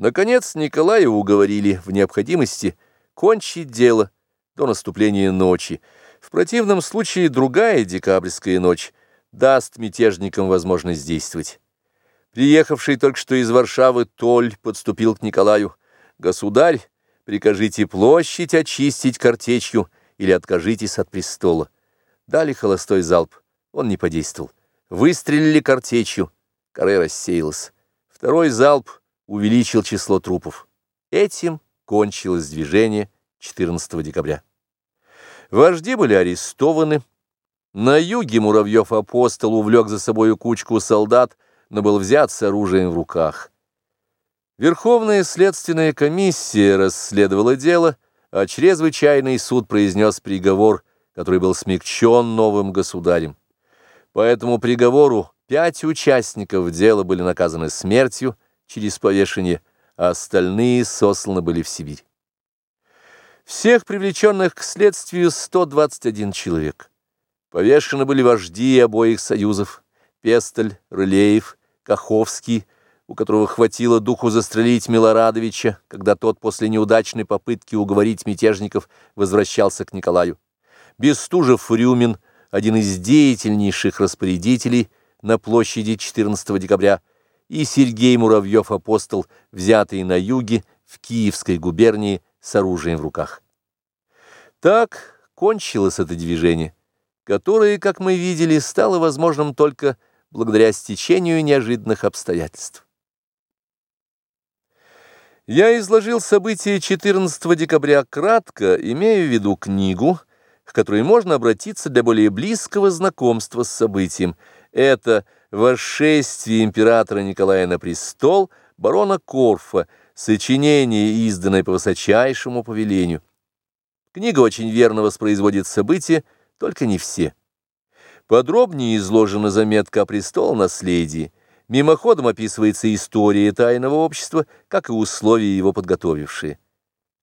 Наконец Николая уговорили в необходимости кончить дело до наступления ночи. В противном случае другая декабрьская ночь даст мятежникам возможность действовать. Приехавший только что из Варшавы Толь подступил к Николаю. «Государь, прикажите площадь очистить картечью или откажитесь от престола». Дали холостой залп, он не подействовал. Выстрелили картечью, коре рассеялась. Второй залп увеличил число трупов. Этим кончилось движение 14 декабря. Вожди были арестованы. На юге Муравьев-апостол увлек за собою кучку солдат, но был взят с оружием в руках. Верховная следственная комиссия расследовала дело, а чрезвычайный суд произнес приговор, который был смягчен новым государем. По этому приговору пять участников дела были наказаны смертью, через повешение, а остальные сосланы были в Сибирь. Всех привлеченных к следствию 121 человек. Повешены были вожди обоих союзов – Пестель, Рылеев, Каховский, у которого хватило духу застрелить Милорадовича, когда тот после неудачной попытки уговорить мятежников возвращался к Николаю. Бестужев-Рюмин, один из деятельнейших распорядителей на площади 14 декабря, и Сергей Муравьев-апостол, взятый на юге в Киевской губернии с оружием в руках. Так кончилось это движение, которое, как мы видели, стало возможным только благодаря стечению неожиданных обстоятельств. Я изложил события 14 декабря кратко, имея в виду книгу, к которой можно обратиться для более близкого знакомства с событием. Это «Восшествие императора Николая на престол» барона Корфа, сочинение, изданное по высочайшему повелению. Книга очень верно воспроизводит события, только не все. Подробнее изложена заметка о престол-наследии. Мимоходом описывается история тайного общества, как и условия его подготовившие.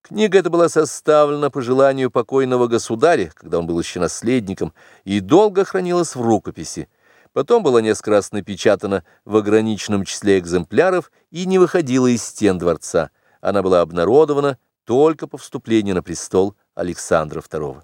Книга эта была составлена по желанию покойного государя, когда он был еще наследником, и долго хранилась в рукописи. Потом была несколько раз напечатана в ограниченном числе экземпляров и не выходила из стен дворца. Она была обнародована только по вступлению на престол Александра II.